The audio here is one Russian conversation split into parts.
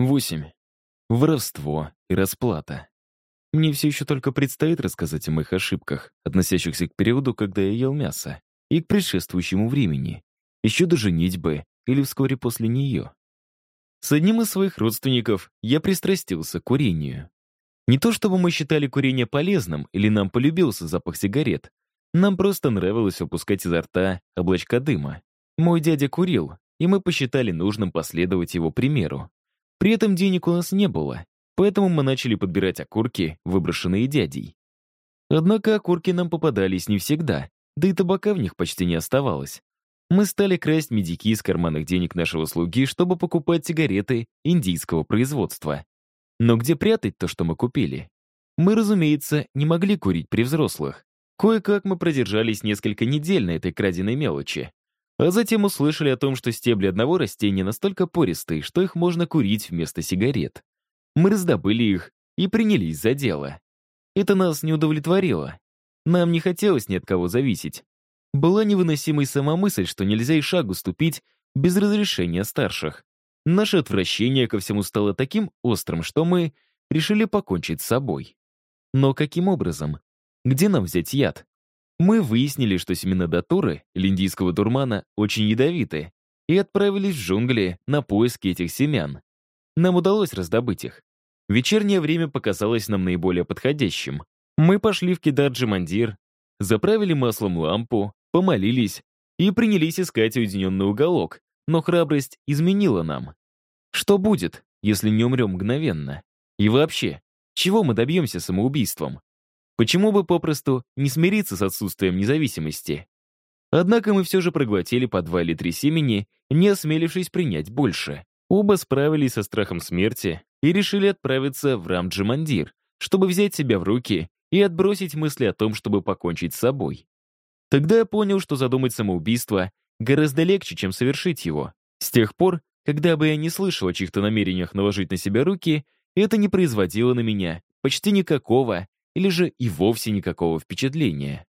8. Воровство и расплата. Мне все еще только предстоит рассказать о моих ошибках, относящихся к периоду, когда я ел мясо, и к предшествующему времени, еще до женитьбы или вскоре после нее. С одним из своих родственников я пристрастился к курению. Не то чтобы мы считали курение полезным или нам полюбился запах сигарет, нам просто нравилось выпускать изо рта облачко дыма. Мой дядя курил, и мы посчитали нужным последовать его примеру. При этом денег у нас не было, поэтому мы начали подбирать окурки, выброшенные дядей. Однако окурки нам попадались не всегда, да и табака в них почти не оставалось. Мы стали красть медики из карманных денег нашего слуги, чтобы покупать сигареты индийского производства. Но где прятать то, что мы купили? Мы, разумеется, не могли курить при взрослых. Кое-как мы продержались несколько недель на этой краденой мелочи. А затем услышали о том, что стебли одного растения настолько пористые, что их можно курить вместо сигарет. Мы раздобыли их и принялись за дело. Это нас не удовлетворило. Нам не хотелось ни от кого зависеть. Была невыносимой сама мысль, что нельзя и шагу ступить без разрешения старших. Наше отвращение ко всему стало таким острым, что мы решили покончить с собой. Но каким образом? Где нам взять яд? Мы выяснили, что семена датуры, или дурмана, очень ядовиты, и отправились в джунгли на поиски этих семян. Нам удалось раздобыть их. Вечернее время показалось нам наиболее подходящим. Мы пошли в Кидаджи-Мандир, заправили маслом лампу, помолились и принялись искать уединенный уголок, но храбрость изменила нам. Что будет, если не умрем мгновенно? И вообще, чего мы добьемся самоубийством? Почему бы попросту не смириться с отсутствием независимости? Однако мы все же проглотили по два или три семени, не осмелившись принять больше. Оба справились со страхом смерти и решили отправиться в Рамджимандир, чтобы взять себя в руки и отбросить мысли о том, чтобы покончить с собой. Тогда я понял, что задумать самоубийство гораздо легче, чем совершить его. С тех пор, когда бы я не слышал о чьих-то намерениях наложить на себя руки, это не производило на меня почти никакого или же и вовсе никакого впечатления.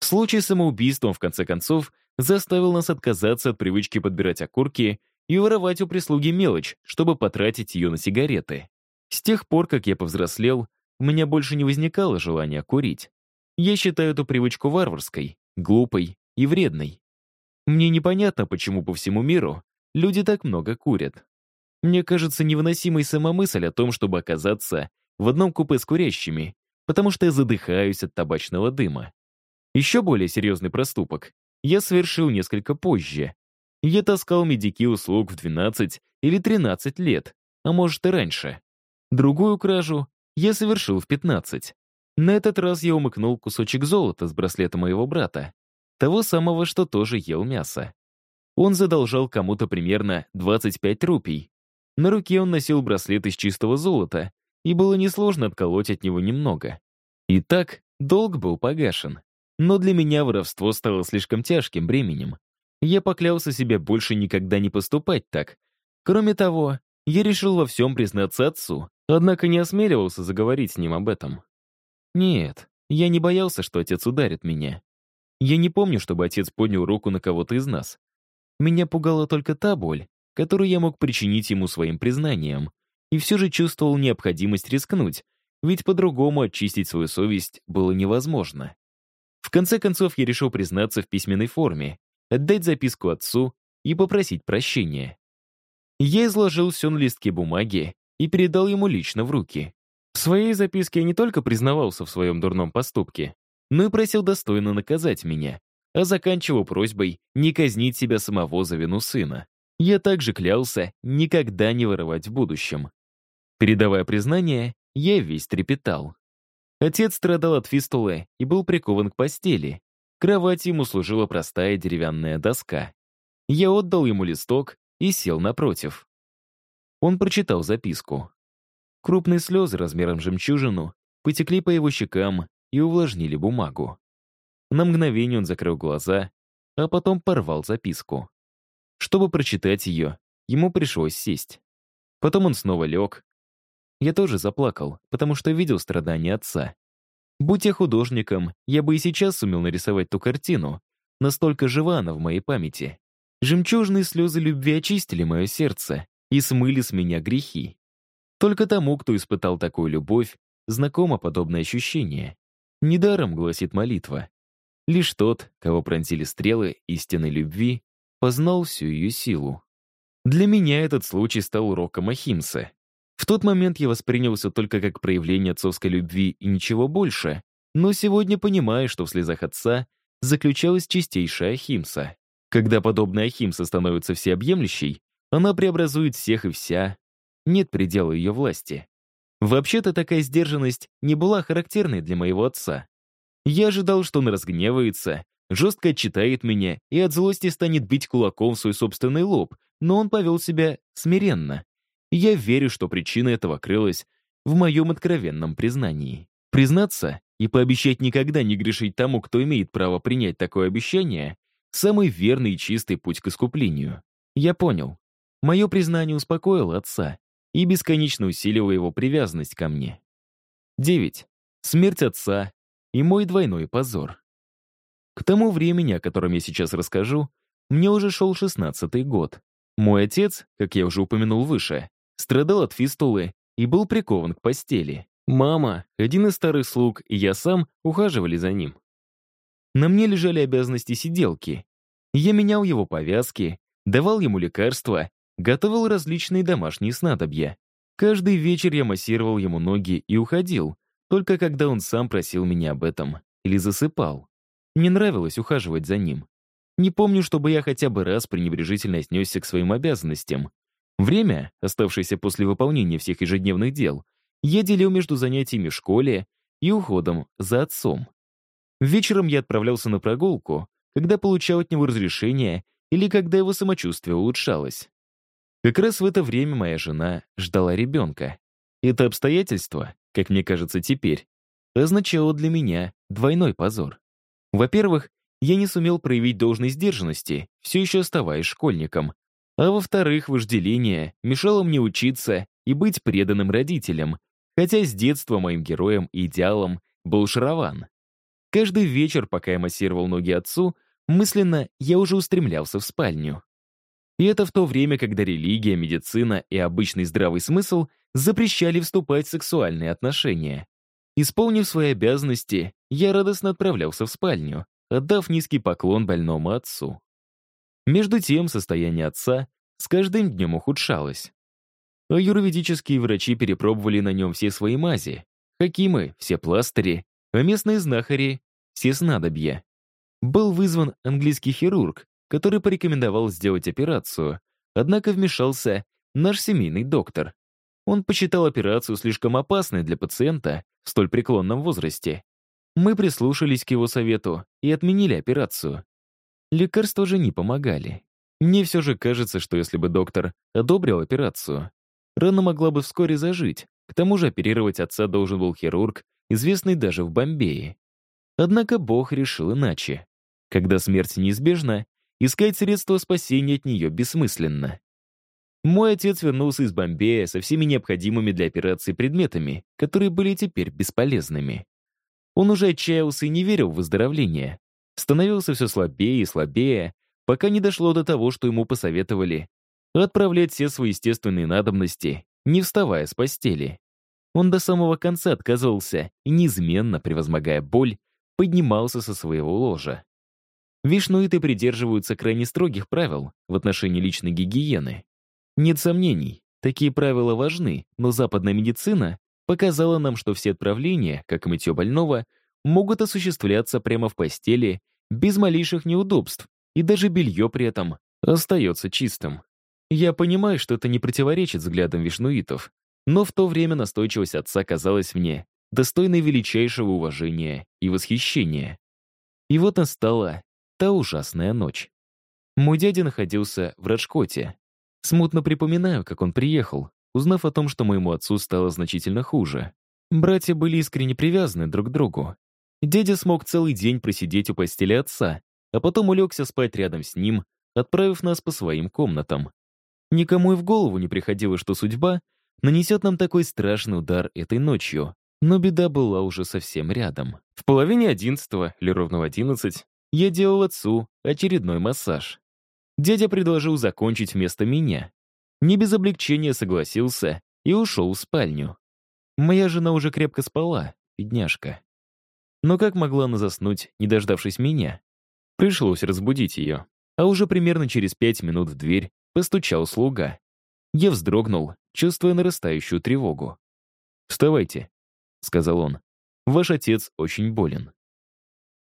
Случай с самоубийством, в конце концов, заставил нас отказаться от привычки подбирать окурки и воровать у прислуги мелочь, чтобы потратить ее на сигареты. С тех пор, как я повзрослел, у меня больше не возникало желания курить. Я считаю эту привычку варварской, глупой и вредной. Мне непонятно, почему по всему миру люди так много курят. Мне кажется невыносимой сама мысль о том, чтобы оказаться в одном купе с курящими потому что я задыхаюсь от табачного дыма. Еще более серьезный проступок я совершил несколько позже. Я таскал медики услуг в 12 или 13 лет, а может и раньше. Другую кражу я совершил в 15. На этот раз я умыкнул кусочек золота с браслета моего брата, того самого, что тоже ел мясо. Он задолжал кому-то примерно 25 рупий. На руке он носил браслет из чистого золота, и было несложно отколоть от него немного. Итак, долг был погашен. Но для меня воровство стало слишком тяжким бременем. Я поклялся себе больше никогда не поступать так. Кроме того, я решил во всем признаться отцу, однако не осмеливался заговорить с ним об этом. Нет, я не боялся, что отец ударит меня. Я не помню, чтобы отец поднял руку на кого-то из нас. Меня пугала только та боль, которую я мог причинить ему своим признанием и все же чувствовал необходимость рискнуть, ведь по-другому очистить свою совесть было невозможно. В конце концов, я решил признаться в письменной форме, отдать записку отцу и попросить прощения. Я изложил все на листке бумаги и передал ему лично в руки. В своей записке я не только признавался в своем дурном поступке, но и просил достойно наказать меня, а заканчивал просьбой не казнить себя самого за вину сына. Я также клялся никогда не воровать в будущем. Передавая признание, я весь трепетал. Отец страдал от фистулы и был прикован к постели. Кровать ему служила простая деревянная доска. Я отдал ему листок и сел напротив. Он прочитал записку. Крупные слезы размером жемчужину потекли по его щекам и увлажнили бумагу. На мгновение он закрыл глаза, а потом порвал записку. Чтобы прочитать ее, ему пришлось сесть. Потом он снова лег, я тоже заплакал, потому что видел страдания отца. Будь я художником, я бы и сейчас сумел нарисовать ту картину. Настолько жива она в моей памяти. Жемчужные слезы любви очистили мое сердце, и смыли с меня грехи. Только тому, кто испытал такую любовь, знакомо подобное ощущение. Недаром гласит молитва. Лишь тот, кого пронзили стрелы истинной любви, познал всю ее силу. Для меня этот случай стал уроком Ахимса. В тот момент я воспринялся только как проявление отцовской любви и ничего больше, но сегодня понимаю, что в слезах отца заключалась чистейшая Ахимса. Когда подобная Ахимса становится всеобъемлющей, она преобразует всех и вся. Нет предела ее власти. Вообще-то такая сдержанность не была характерной для моего отца. Я ожидал, что он разгневается, жестко отчитает меня и от злости станет бить кулаком в свой собственный лоб, но он повел себя смиренно. Я верю, что причина этого крылась в моем откровенном признании. Признаться и пообещать никогда не грешить тому, кто имеет право принять такое обещание, самый верный и чистый путь к искуплению. Я понял. Мое признание успокоило отца и бесконечно усиливало его привязанность ко мне. 9. Смерть отца и мой двойной позор. К тому времени, о котором я сейчас расскажу, мне уже шел шестнадцатый год. Мой отец, как я уже упомянул выше, страдал от фистулы и был прикован к постели. Мама, один из старых слуг и я сам ухаживали за ним. На мне лежали обязанности сиделки. Я менял его повязки, давал ему лекарства, готовил различные домашние снадобья. Каждый вечер я массировал ему ноги и уходил, только когда он сам просил меня об этом или засыпал. Мне нравилось ухаживать за ним. Не помню, чтобы я хотя бы раз пренебрежительно отнесся к своим обязанностям. Время, оставшееся после выполнения всех ежедневных дел, я делил между занятиями в школе и уходом за отцом. Вечером я отправлялся на прогулку, когда получал от него разрешение или когда его самочувствие улучшалось. Как раз в это время моя жена ждала ребенка. Это обстоятельство, как мне кажется теперь, означало для меня двойной позор. Во-первых, я не сумел проявить должной сдержанности, все еще оставаясь школьником. А во-вторых, вожделение мешало мне учиться и быть преданным родителям, хотя с детства моим героем и идеалом был Шарован. Каждый вечер, пока я массировал ноги отцу, мысленно я уже устремлялся в спальню. И это в то время, когда религия, медицина и обычный здравый смысл запрещали вступать в сексуальные отношения. Исполнив свои обязанности, я радостно отправлялся в спальню, отдав низкий поклон больному отцу. Между тем, состояние отца с каждым днем ухудшалось. А юридические врачи перепробовали на нем все свои мази, хакимы — все пластыри, а местные знахари — все снадобья. Был вызван английский хирург, который порекомендовал сделать операцию, однако вмешался наш семейный доктор. Он посчитал операцию слишком опасной для пациента в столь преклонном возрасте мы прислушались к его совету и отменили операцию. Лекарства же не помогали. Мне все же кажется, что если бы доктор одобрил операцию, рана могла бы вскоре зажить. К тому же оперировать отца должен был хирург, известный даже в Бомбее. Однако Бог решил иначе. Когда смерть неизбежна, искать средства спасения от нее бессмысленно. Мой отец вернулся из Бомбея со всеми необходимыми для операции предметами, которые были теперь бесполезными. Он уже отчаялся и не верил в выздоровление. Становился все слабее и слабее, пока не дошло до того, что ему посоветовали отправлять все свои естественные надобности, не вставая с постели. Он до самого конца отказывался и, неизменно превозмогая боль, поднимался со своего ложа. Вишнуиты придерживаются крайне строгих правил в отношении личной гигиены. Нет сомнений, такие правила важны, но западная медицина показала нам, что все отправления, как и мытье больного, могут осуществляться прямо в постели, без малейших неудобств, и даже белье при этом остается чистым. Я понимаю, что это не противоречит взглядам вишнуитов, но в то время настойчивость отца казалась мне достойной величайшего уважения и восхищения. И вот настала та ужасная ночь. Мой дядя находился в Раджкоте. Смутно припоминаю, как он приехал, узнав о том, что моему отцу стало значительно хуже. Братья были искренне привязаны друг к другу. Дядя смог целый день просидеть у постели отца, а потом улегся спать рядом с ним, отправив нас по своим комнатам. Никому и в голову не приходило, что судьба нанесет нам такой страшный удар этой ночью. Но беда была уже совсем рядом. В половине одиннадцатого, или ровно в одиннадцать, я делал отцу очередной массаж. Дядя предложил закончить вместо меня. Не без облегчения согласился и ушел в спальню. Моя жена уже крепко спала, бедняжка. Но как могла она заснуть, не дождавшись меня? Пришлось разбудить ее. А уже примерно через пять минут в дверь постучал слуга. Я вздрогнул, чувствуя нарастающую тревогу. «Вставайте», — сказал он. «Ваш отец очень болен».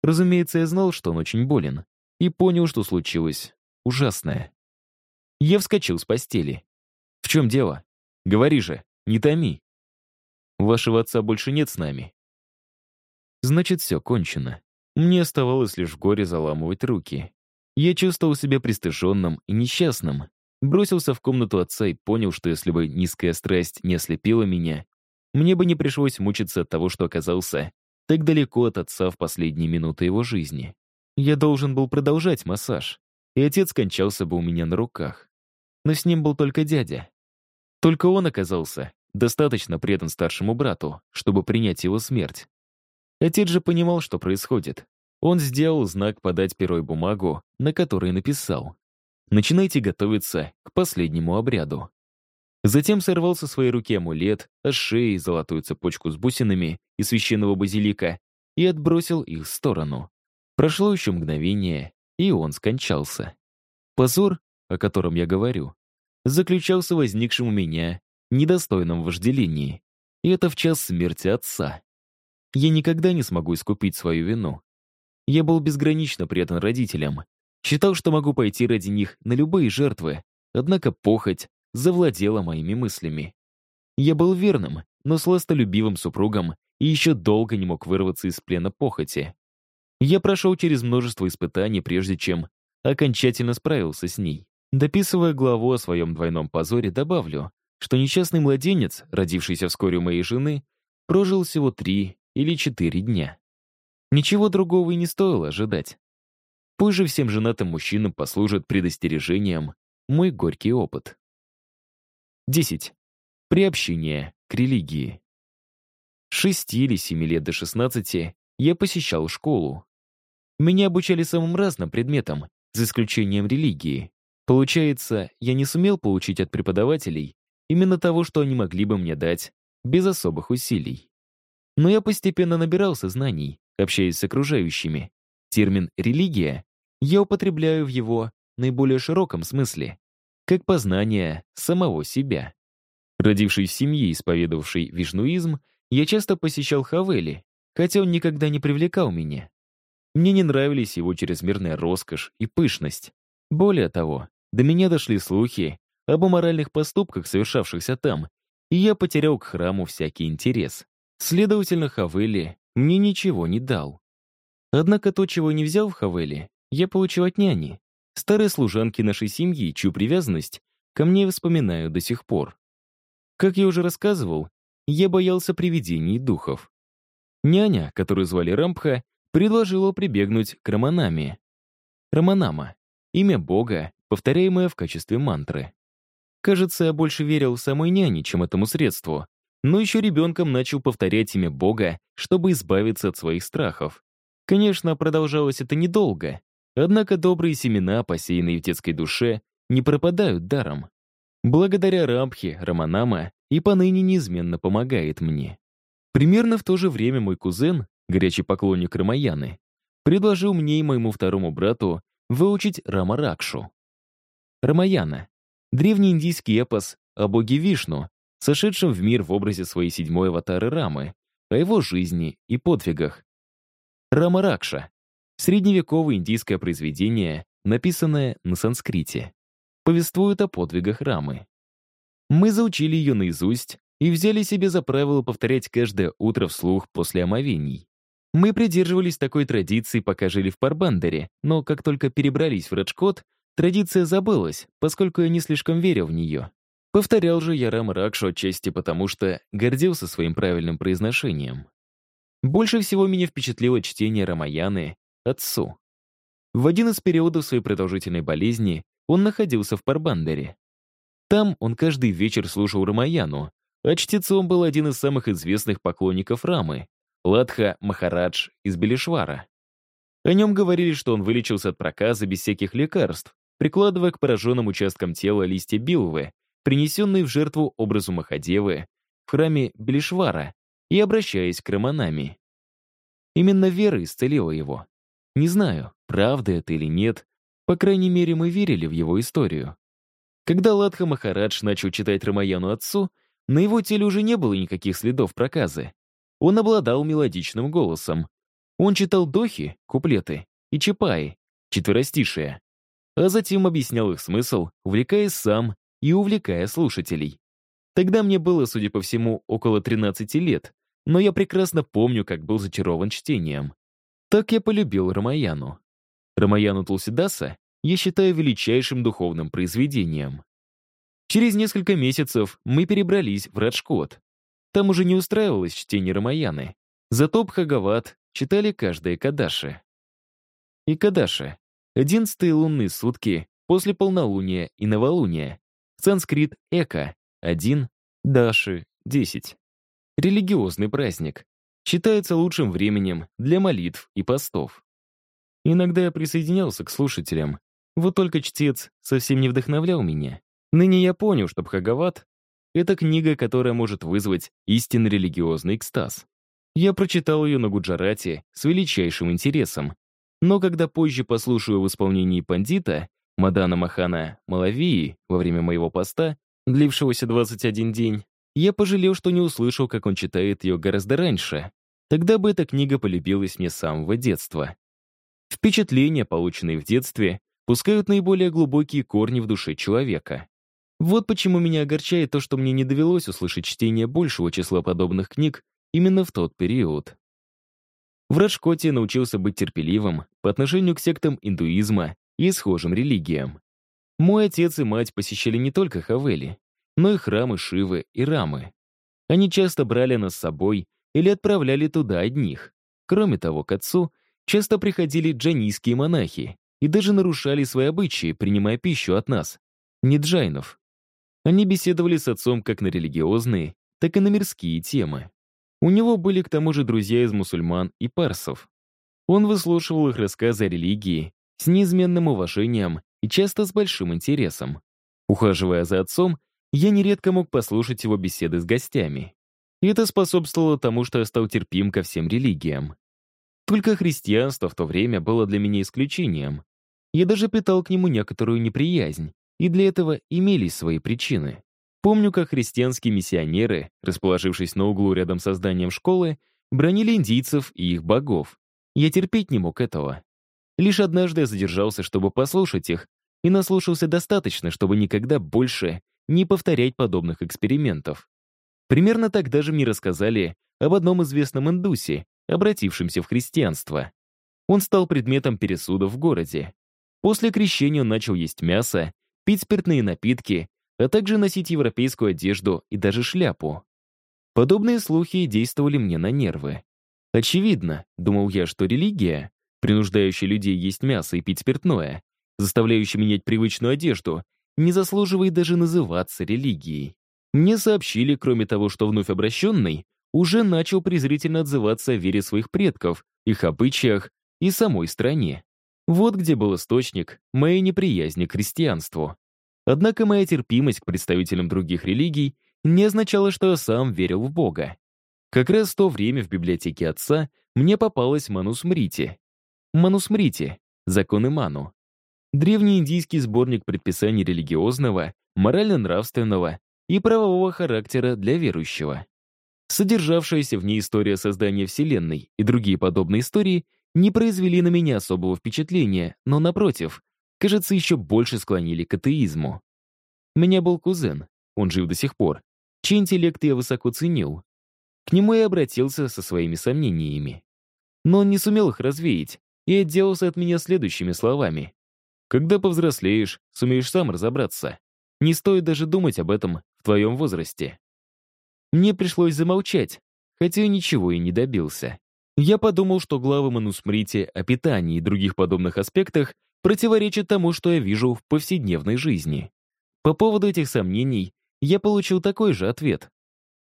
Разумеется, я знал, что он очень болен, и понял, что случилось ужасное. Я вскочил с постели. «В чем дело? Говори же, не томи. Вашего отца больше нет с нами». Значит, все кончено. Мне оставалось лишь в горе заламывать руки. Я чувствовал себя пристыженным и несчастным. Бросился в комнату отца и понял, что если бы низкая страсть не ослепила меня, мне бы не пришлось мучиться от того, что оказался так далеко от отца в последние минуты его жизни. Я должен был продолжать массаж, и отец скончался бы у меня на руках. Но с ним был только дядя. Только он оказался достаточно предан старшему брату, чтобы принять его смерть. Отец же понимал, что происходит. Он сделал знак подать перо и бумагу, на которой написал «Начинайте готовиться к последнему обряду». Затем сорвал со своей руки амулет, а шеи золотую цепочку с бусинами и священного базилика и отбросил их в сторону. Прошло еще мгновение, и он скончался. Позор, о котором я говорю, заключался в возникшем у меня недостойном вожделении. И это в час смерти отца. Я никогда не смогу искупить свою вину. Я был безгранично предан родителям. Считал, что могу пойти ради них на любые жертвы, однако похоть завладела моими мыслями. Я был верным, но сластолюбивым супругом и еще долго не мог вырваться из плена похоти. Я прошел через множество испытаний, прежде чем окончательно справился с ней. Дописывая главу о своем двойном позоре, добавлю, что несчастный младенец, родившийся вскоре у моей жены, прожил всего три или четыре дня. Ничего другого и не стоило ожидать. Позже всем женатым мужчинам послужит предостережением мой горький опыт. 10. Приобщение к религии. С 6 или 7 лет до 16 я посещал школу. Меня обучали самым разным предметам, за исключением религии. Получается, я не сумел получить от преподавателей именно того, что они могли бы мне дать, без особых усилий. Но я постепенно набирался знаний, общаясь с окружающими. Термин «религия» я употребляю в его наиболее широком смысле, как познание самого себя. Родившись в семье, исповедовавшей вишнуизм, я часто посещал Хавели, хотя он никогда не привлекал меня. Мне не нравились его чрезмерная роскошь и пышность. Более того, до меня дошли слухи об аморальных поступках, совершавшихся там, и я потерял к храму всякий интерес. Следовательно, Хавели мне ничего не дал. Однако то, чего не взял в Хавели, я получил от няни старой служанки нашей семьи, чью привязанность ко мне вспоминаю до сих пор. Как я уже рассказывал, я боялся привидений духов. Няня, которую звали Рампха, предложила прибегнуть к Раманаме. Раманама — имя бога, повторяемое в качестве мантры. Кажется, я больше верил самой няне, чем этому средству, но еще ребенком начал повторять имя бога, чтобы избавиться от своих страхов. Конечно, продолжалось это недолго, Однако добрые семена, посеянные в детской душе, не пропадают даром. Благодаря Рампхе, Раманама и поныне неизменно помогает мне. Примерно в то же время мой кузен, горячий поклонник Рамаяны, предложил мне и моему второму брату выучить Рамаракшу. Рамаяна — древний индийский эпос о боге Вишну, сошедшем в мир в образе своей седьмой аватары Рамы, о его жизни и подвигах. Рамаракша Средневековое индийское произведение, написанное на санскрите. Повествует о подвигах Рамы. Мы заучили ее наизусть и взяли себе за правило повторять каждое утро вслух после омовений. Мы придерживались такой традиции, пока жили в Парбандере, но как только перебрались в Раджкот, традиция забылась, поскольку я не слишком верил в нее. Повторял же я Рама Ракшу отчасти потому, что гордился своим правильным произношением. Больше всего меня впечатлило чтение Рамаяны отцу. В один из периодов своей продолжительной болезни он находился в Парбандере. Там он каждый вечер слушал Рамаяну, а чтецом был один из самых известных поклонников Рамы — Ладха Махарадж из Белишвара. О нем говорили, что он вылечился от проказа без всяких лекарств, прикладывая к пораженным участкам тела листья билвы, принесенный в жертву образу Махадевы в храме Белишвара и обращаясь к Раманами. Именно вера исцелила его. Не знаю, правда это или нет, по крайней мере, мы верили в его историю. Когда Ладха Махарадж начал читать Рамаяну отцу, на его теле уже не было никаких следов проказы. Он обладал мелодичным голосом. Он читал дохи, куплеты, и чапаи, четверостишие, а затем объяснял их смысл, увлекаясь сам и увлекая слушателей. Тогда мне было, судя по всему, около 13 лет, но я прекрасно помню, как был зачарован чтением. Так я полюбил Рамаяну. Рамаяну Тулсидаса я считаю величайшим духовным произведением. Через несколько месяцев мы перебрались в Раджкот. Там уже не устраивалось чтение Рамаяны. Зато Бхагават читали каждое Кадаши. И Кадаши — одиннадцатые лунные сутки после полнолуния и новолуния. Санскрит «эка» — один, Даши — десять. Религиозный праздник. Считается лучшим временем для молитв и постов. Иногда я присоединялся к слушателям. Вот только чтец совсем не вдохновлял меня. Ныне я понял, что Бхагават — это книга, которая может вызвать истинно религиозный экстаз. Я прочитал ее на Гуджарате с величайшим интересом. Но когда позже послушаю в исполнении пандита, Мадана Махана Малавии, во время моего поста, длившегося 21 день, я пожалел, что не услышал, как он читает ее гораздо раньше. Тогда бы эта книга полюбилась мне с самого детства. Впечатления, полученные в детстве, пускают наиболее глубокие корни в душе человека. Вот почему меня огорчает то, что мне не довелось услышать чтение большего числа подобных книг именно в тот период. В Раджкоте научился быть терпеливым по отношению к сектам индуизма и схожим религиям. Мой отец и мать посещали не только Хавели, но и храмы Шивы и Рамы. Они часто брали нас с собой или отправляли туда одних. Кроме того, к отцу часто приходили джанийские монахи и даже нарушали свои обычаи, принимая пищу от нас, не джайнов. Они беседовали с отцом как на религиозные, так и на мирские темы. У него были к тому же друзья из мусульман и парсов. Он выслушивал их рассказы о религии с неизменным уважением и часто с большим интересом. Ухаживая за отцом, я нередко мог послушать его беседы с гостями. Это способствовало тому, что я стал терпим ко всем религиям. Только христианство в то время было для меня исключением. Я даже питал к нему некоторую неприязнь, и для этого имелись свои причины. Помню, как христианские миссионеры, расположившись на углу рядом со зданием школы, бронили индийцев и их богов. Я терпеть не мог этого. Лишь однажды задержался, чтобы послушать их, и наслушался достаточно, чтобы никогда больше не повторять подобных экспериментов. Примерно тогда же мне рассказали об одном известном индусе, обратившемся в христианство. Он стал предметом пересуда в городе. После крещения он начал есть мясо, пить спиртные напитки, а также носить европейскую одежду и даже шляпу. Подобные слухи действовали мне на нервы. Очевидно, думал я, что религия, принуждающая людей есть мясо и пить спиртное, заставляющая менять привычную одежду, не заслуживает даже называться религией. Мне сообщили, кроме того, что вновь обращенный уже начал презрительно отзываться о вере своих предков, их обычаях и самой стране. Вот где был источник моей неприязни к христианству. Однако моя терпимость к представителям других религий не означала, что я сам верил в Бога. Как раз в то время в библиотеке отца мне попалась Манусмрити. Манусмрити — законы Ману. Древний индийский сборник предписаний религиозного, морально-нравственного и правового характера для верующего. Содержавшаяся в ней история создания Вселенной и другие подобные истории не произвели на меня особого впечатления, но, напротив, кажется, еще больше склонили к атеизму. У меня был кузен, он жив до сих пор, чей интеллект я высоко ценил. К нему я обратился со своими сомнениями. Но он не сумел их развеять и отделался от меня следующими словами. Когда повзрослеешь, сумеешь сам разобраться. Не стоит даже думать об этом в твоем возрасте. Мне пришлось замолчать, хотя ничего и не добился. Я подумал, что главы Манусмрити о питании и других подобных аспектах противоречат тому, что я вижу в повседневной жизни. По поводу этих сомнений я получил такой же ответ.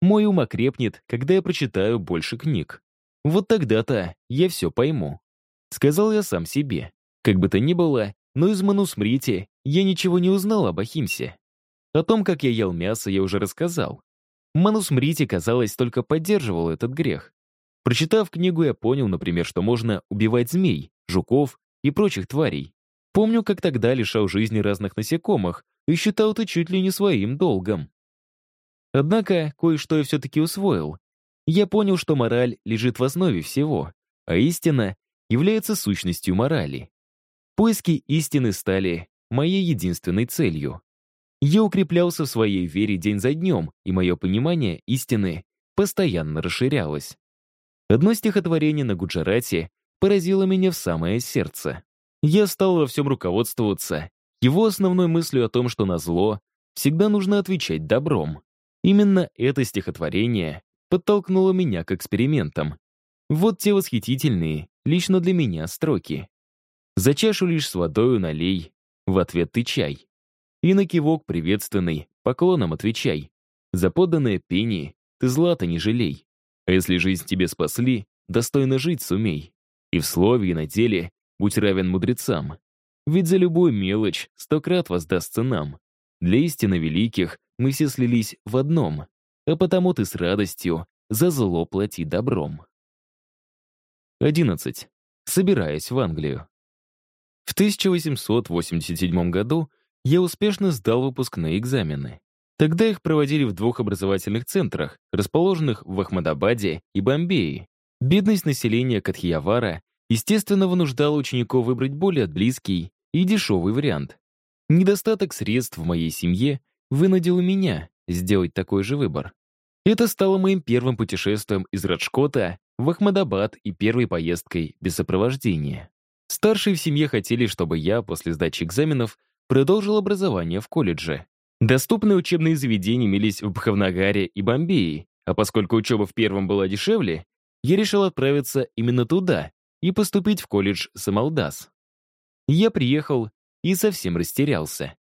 Мой ум окрепнет, когда я прочитаю больше книг. Вот тогда-то я все пойму. Сказал я сам себе. Как бы то ни было, но из Манусмрити я ничего не узнал об Ахимсе. О том, как я ел мясо, я уже рассказал. Манусмрити, казалось, только поддерживал этот грех. Прочитав книгу, я понял, например, что можно убивать змей, жуков и прочих тварей. Помню, как тогда лишал жизни разных насекомых и считал это чуть ли не своим долгом. Однако кое-что я все-таки усвоил. Я понял, что мораль лежит в основе всего, а истина является сущностью морали. Поиски истины стали моей единственной целью. Я укреплялся в своей вере день за днем, и мое понимание истины постоянно расширялось. Одно стихотворение на Гуджарате поразило меня в самое сердце. Я стал во всем руководствоваться его основной мыслью о том, что на зло всегда нужно отвечать добром. Именно это стихотворение подтолкнуло меня к экспериментам. Вот те восхитительные, лично для меня, строки. «За чашу лишь с водою налей, в ответ ты чай. И на кивок приветственный, поклоном отвечай. За поданное пение ты злато не жалей. А если жизнь тебе спасли, достойно жить сумей. И в слове, и на деле будь равен мудрецам. Ведь за любую мелочь сто крат воздастся нам. Для истины великих мы все слились в одном, а потому ты с радостью за зло плати добром. 11. Собираясь в Англию. В 1887 году я успешно сдал выпускные экзамены. Тогда их проводили в двух образовательных центрах, расположенных в Ахмадабаде и Бомбее. Бедность населения Катхиявара, естественно, вынуждала учеников выбрать более близкий и дешевый вариант. Недостаток средств в моей семье вынудил меня сделать такой же выбор. Это стало моим первым путешествием из Раджкота в Ахмадабад и первой поездкой без сопровождения. Старшие в семье хотели, чтобы я после сдачи экзаменов продолжил образование в колледже. Доступные учебные заведения имелись в Бхавнагаре и Бомбее, а поскольку учеба в первом была дешевле, я решил отправиться именно туда и поступить в колледж Самалдас. Я приехал и совсем растерялся.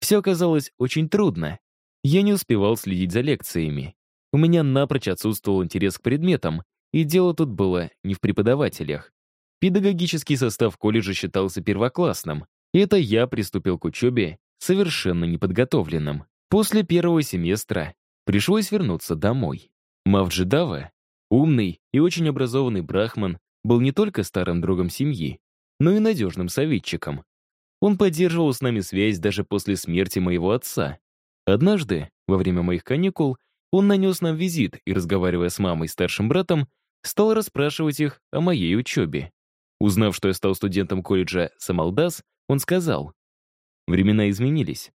Все оказалось очень трудно. Я не успевал следить за лекциями. У меня напрочь отсутствовал интерес к предметам, и дело тут было не в преподавателях. Педагогический состав колледжа считался первоклассным, это я приступил к учебе совершенно неподготовленным. После первого семестра пришлось вернуться домой. Мавджидава, умный и очень образованный брахман, был не только старым другом семьи, но и надежным советчиком. Он поддерживал с нами связь даже после смерти моего отца. Однажды, во время моих каникул, он нанес нам визит и, разговаривая с мамой и старшим братом, стал расспрашивать их о моей учебе. Узнав, что я стал студентом колледжа Самалдас, он сказал, «Времена изменились.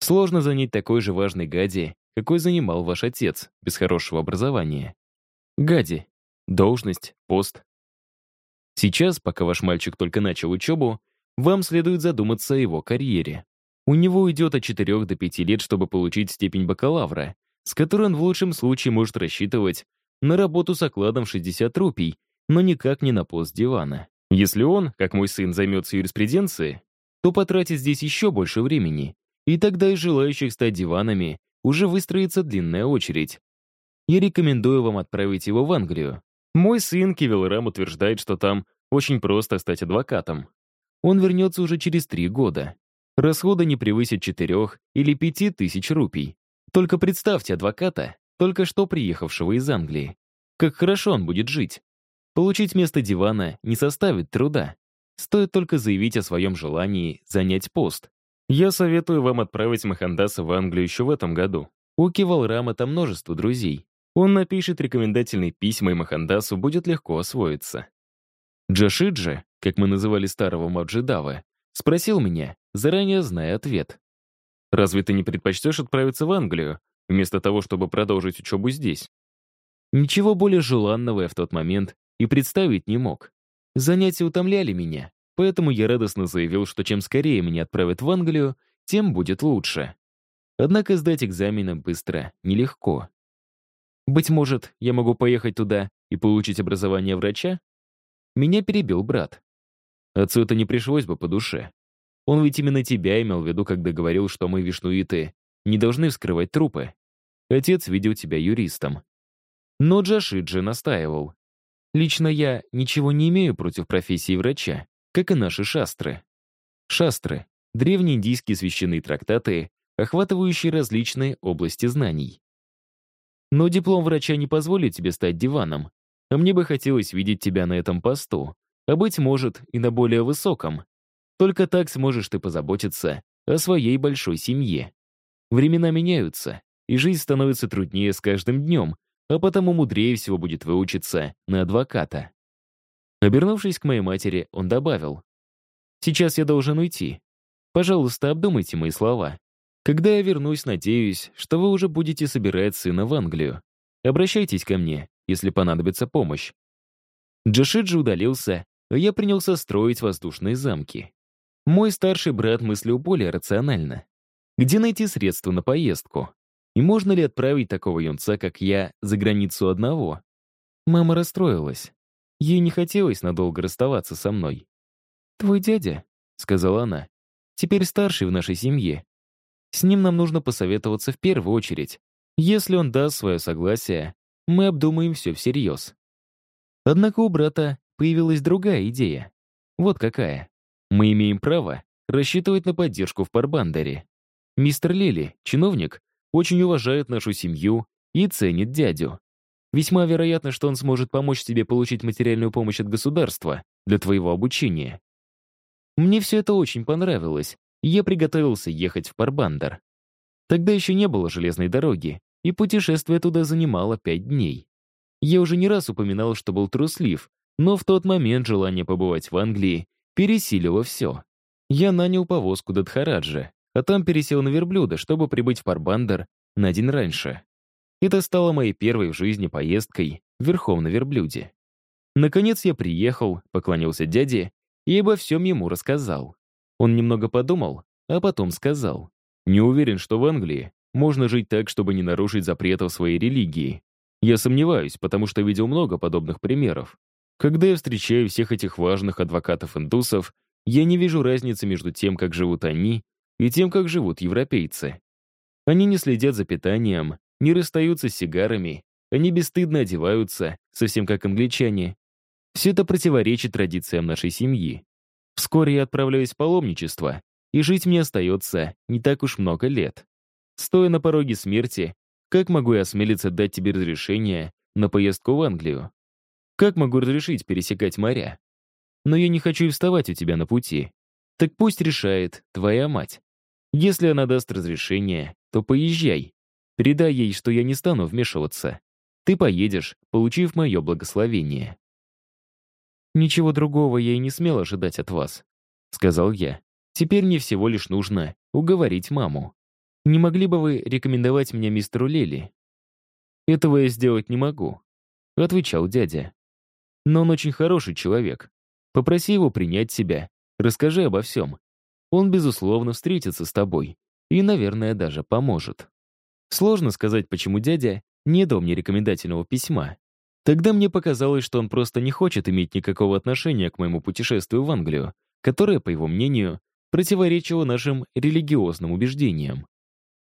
Сложно занять такой же важной гади, какой занимал ваш отец, без хорошего образования. Гади, должность, пост. Сейчас, пока ваш мальчик только начал учебу, вам следует задуматься о его карьере. У него уйдет от 4 до 5 лет, чтобы получить степень бакалавра, с которой он в лучшем случае может рассчитывать на работу с окладом 60 рупий, но никак не на пост дивана. Если он, как мой сын, займется юриспруденцией, то потратит здесь еще больше времени, и тогда из желающих стать диванами уже выстроится длинная очередь. Я рекомендую вам отправить его в Англию. Мой сын Кивилрам утверждает, что там очень просто стать адвокатом. Он вернется уже через три года. Расходы не превысят четырех или пяти тысяч рупий. Только представьте адвоката, только что приехавшего из Англии. Как хорошо он будет жить. Получить место дивана не составит труда. Стоит только заявить о своем желании занять пост. Я советую вам отправить Махандаса в Англию еще в этом году. У Кивалрама там множество друзей. Он напишет рекомендательные письма, и Махандасу будет легко освоиться. Джашиджи, как мы называли старого Маджидава, спросил меня, заранее зная ответ. «Разве ты не предпочтешь отправиться в Англию, вместо того, чтобы продолжить учебу здесь?» Ничего более желанного я в тот момент и представить не мог. Занятия утомляли меня, поэтому я радостно заявил, что чем скорее меня отправят в Англию, тем будет лучше. Однако сдать экзамены быстро нелегко. Быть может, я могу поехать туда и получить образование врача? Меня перебил брат. Отцу это не пришлось бы по душе. Он ведь именно тебя имел в виду, когда говорил, что мы, вишнуиты, не должны вскрывать трупы. Отец видел тебя юристом. Но Джашиджи настаивал. Лично я ничего не имею против профессии врача, как и наши шастры. Шастры — древние индийские священные трактаты, охватывающий различные области знаний. Но диплом врача не позволит тебе стать диваном, а мне бы хотелось видеть тебя на этом посту, а быть может и на более высоком. Только так сможешь ты позаботиться о своей большой семье. Времена меняются, и жизнь становится труднее с каждым днем, а потому мудрее всего будет выучиться на адвоката. Обернувшись к моей матери, он добавил, «Сейчас я должен уйти. Пожалуйста, обдумайте мои слова. Когда я вернусь, надеюсь, что вы уже будете собирать сына в Англию. Обращайтесь ко мне, если понадобится помощь». Джашиджи удалился, а я принялся строить воздушные замки. Мой старший брат мыслил более рационально. Где найти средства на поездку? И можно ли отправить такого юнца, как я, за границу одного? Мама расстроилась. Ей не хотелось надолго расставаться со мной. «Твой дядя», — сказала она, — «теперь старший в нашей семье. С ним нам нужно посоветоваться в первую очередь. Если он даст свое согласие, мы обдумаем все всерьез». Однако у брата появилась другая идея. Вот какая. Мы имеем право рассчитывать на поддержку в Парбандере. Мистер Лили, чиновник, очень уважает нашу семью и ценит дядю. Весьма вероятно, что он сможет помочь тебе получить материальную помощь от государства для твоего обучения. Мне все это очень понравилось, и я приготовился ехать в Парбандер. Тогда еще не было железной дороги, и путешествие туда занимало пять дней. Я уже не раз упоминал, что был труслив, но в тот момент желание побывать в Англии пересилило все. Я нанял повозку до Дхараджа, а там пересел на верблюда, чтобы прибыть в Парбандер на день раньше. Это стало моей первой в жизни поездкой верхом на верблюде. Наконец я приехал, поклонился дяде и обо всем ему рассказал. Он немного подумал, а потом сказал. «Не уверен, что в Англии можно жить так, чтобы не нарушить запретов своей религии. Я сомневаюсь, потому что видел много подобных примеров. Когда я встречаю всех этих важных адвокатов-индусов, я не вижу разницы между тем, как живут они, и тем, как живут европейцы. Они не следят за питанием, не расстаются с сигарами, они бесстыдно одеваются, совсем как англичане. Все это противоречит традициям нашей семьи. Вскоре я отправляюсь в паломничество, и жить мне остается не так уж много лет. Стоя на пороге смерти, как могу я осмелиться дать тебе разрешение на поездку в Англию? Как могу разрешить пересекать моря? Но я не хочу и вставать у тебя на пути. Так пусть решает твоя мать. Если она даст разрешение, то поезжай. Передай ей, что я не стану вмешиваться. Ты поедешь, получив мое благословение. «Ничего другого я и не смел ожидать от вас», — сказал я. «Теперь мне всего лишь нужно уговорить маму. Не могли бы вы рекомендовать меня мистеру Лели?» «Этого я сделать не могу», — отвечал дядя. «Но он очень хороший человек. Попроси его принять себя, расскажи обо всем. Он, безусловно, встретится с тобой и, наверное, даже поможет». Сложно сказать, почему дядя не дал мне рекомендательного письма. Тогда мне показалось, что он просто не хочет иметь никакого отношения к моему путешествию в Англию, которое, по его мнению, противоречило нашим религиозным убеждениям.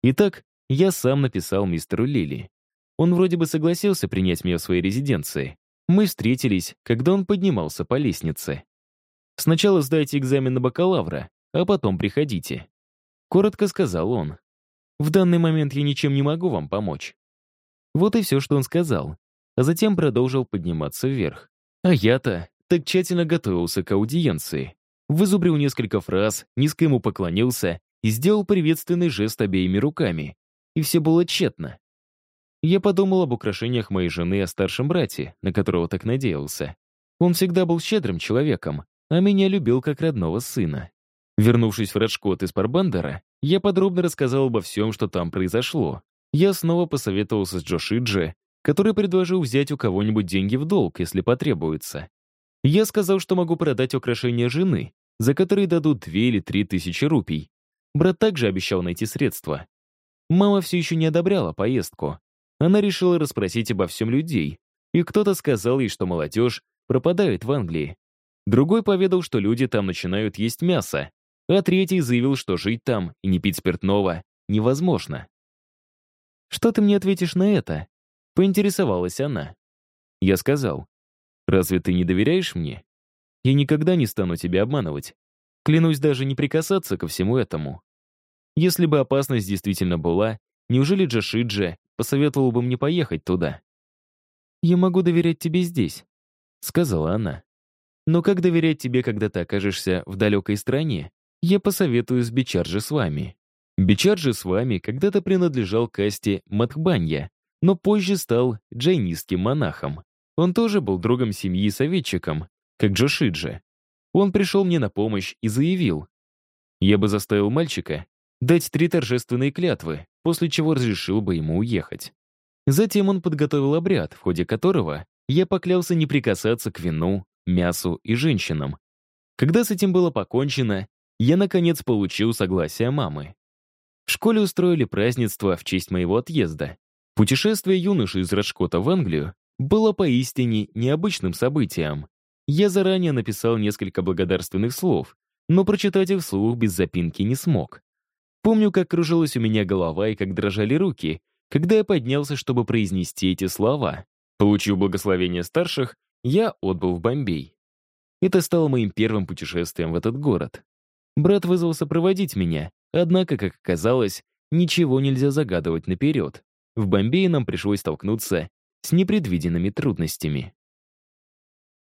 Итак, я сам написал мистеру Лили. Он вроде бы согласился принять меня в своей резиденции. Мы встретились, когда он поднимался по лестнице. Сначала сдайте экзамен на бакалавра, а потом приходите. Коротко сказал он. В данный момент я ничем не могу вам помочь». Вот и все, что он сказал. А затем продолжил подниматься вверх. А я-то так тщательно готовился к аудиенции. Вызубрил несколько фраз, низко ему поклонился и сделал приветственный жест обеими руками. И все было тщетно. Я подумал об украшениях моей жены и о старшем брате, на которого так надеялся. Он всегда был щедрым человеком, а меня любил как родного сына. Вернувшись в Раджкот из Парбандера, я подробно рассказал обо всем, что там произошло. Я снова посоветовался с Джошиджи, который предложил взять у кого-нибудь деньги в долг, если потребуется. Я сказал, что могу продать украшения жены, за которые дадут две или три тысячи рупий. Брат также обещал найти средства. Мама все еще не одобряла поездку. Она решила расспросить обо всем людей, и кто-то сказал ей, что молодежь пропадает в Англии. Другой поведал, что люди там начинают есть мясо, а третий заявил, что жить там и не пить спиртного невозможно. «Что ты мне ответишь на это?» — поинтересовалась она. Я сказал, «Разве ты не доверяешь мне? Я никогда не стану тебя обманывать. Клянусь даже не прикасаться ко всему этому». Если бы опасность действительно была, неужели Джашиджа посоветовал бы мне поехать туда? «Я могу доверять тебе здесь», — сказала она. «Но как доверять тебе, когда ты окажешься в далекой стране? Я посоветую с Бичарджи с вами». Бичарджи с вами когда-то принадлежал касте Матхбанья, но позже стал джайнистским монахом. Он тоже был другом семьи и советчиком, как Джошиджи. Он пришел мне на помощь и заявил, я бы заставил мальчика дать три торжественные клятвы, после чего разрешил бы ему уехать. Затем он подготовил обряд, в ходе которого я поклялся не прикасаться к вину, мясу и женщинам. Когда с этим было покончено, я, наконец, получил согласие мамы. В школе устроили празднество в честь моего отъезда. Путешествие юноши из Раджкота в Англию было поистине необычным событием. Я заранее написал несколько благодарственных слов, но прочитать их вслух без запинки не смог. Помню, как кружилась у меня голова и как дрожали руки, когда я поднялся, чтобы произнести эти слова. Получив благословение старших, я отбыл в Бомбей. Это стало моим первым путешествием в этот город. Брат вызвался проводить меня, однако, как оказалось, ничего нельзя загадывать наперед. В Бомбее нам пришлось столкнуться с непредвиденными трудностями.